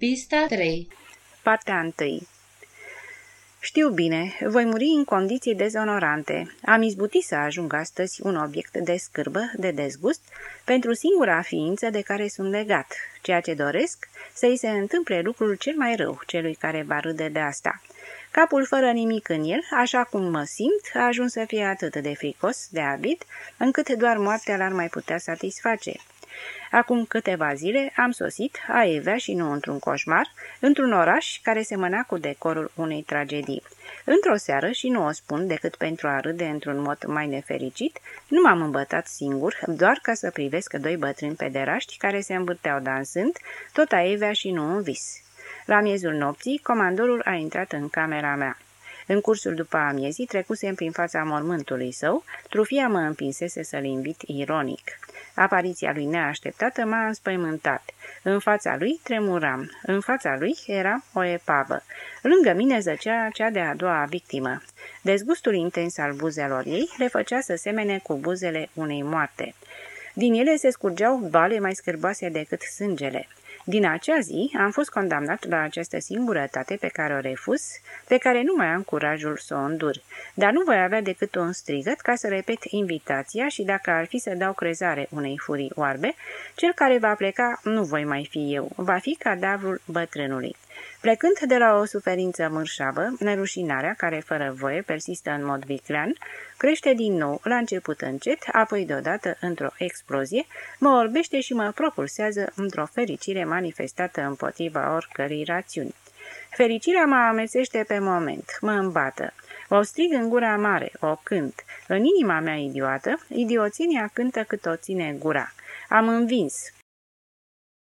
Pista 3 Partea 1 Știu bine, voi muri în condiții dezonorante. Am izbutit să ajung astăzi un obiect de scârbă, de dezgust, pentru singura ființă de care sunt legat, ceea ce doresc să-i se întâmple lucrul cel mai rău celui care va râde de asta. Capul fără nimic în el, așa cum mă simt, a ajuns să fie atât de fricos, de abit, încât doar moartea l-ar mai putea satisface. Acum câteva zile am sosit, aevea și nu într-un coșmar, într-un oraș care semăna cu decorul unei tragedii. Într-o seară, și nu o spun decât pentru a râde într-un mod mai nefericit, nu m-am îmbătat singur, doar ca să privesc doi bătrâni pederaști care se învârteau dansând, tot aevea și nu un vis. La miezul nopții, comandorul a intrat în camera mea. În cursul după amiezii trecusem prin fața mormântului său, trufia mă împinsese să-l invit ironic. Apariția lui neașteptată m-a înspăimântat. În fața lui tremuram. În fața lui era o epavă. Lângă mine zăcea cea de-a doua victimă. Dezgustul intens al buzelor ei le făcea să semene cu buzele unei moarte. Din ele se scurgeau bale mai scârboase decât sângele. Din acea zi am fost condamnat la această singurătate pe care o refuz, pe care nu mai am curajul să o îndur, dar nu voi avea decât un strigăt ca să repet invitația și dacă ar fi să dau crezare unei furii oarbe, cel care va pleca nu voi mai fi eu, va fi cadavrul bătrânului. Plecând de la o suferință mărșavă, nerușinarea, care fără voie persistă în mod viclean, crește din nou, la început încet, apoi deodată într-o explozie, mă orbește și mă propulsează într-o fericire manifestată împotriva oricărei rațiuni. Fericirea mă amețește pe moment, mă îmbată. O strig în gura mare, o cânt. În inima mea idiotă, idioținia cântă cât o ține gura. Am învins,